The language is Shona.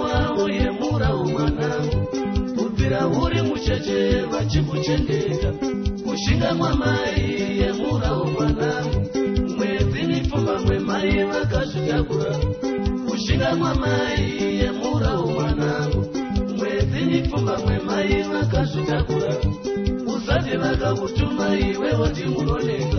wawo yemurawo mwana kubvira uri mucheche vachikuchengeta kushinga mwamai yemurawo mwana mwedzi nipfumbamwe mai vakazvitakura kushinga mwamai yemurawo mwana mwedzi nipfumbamwe mai vakazvitakura usati vakakutumaiwe woti munoneka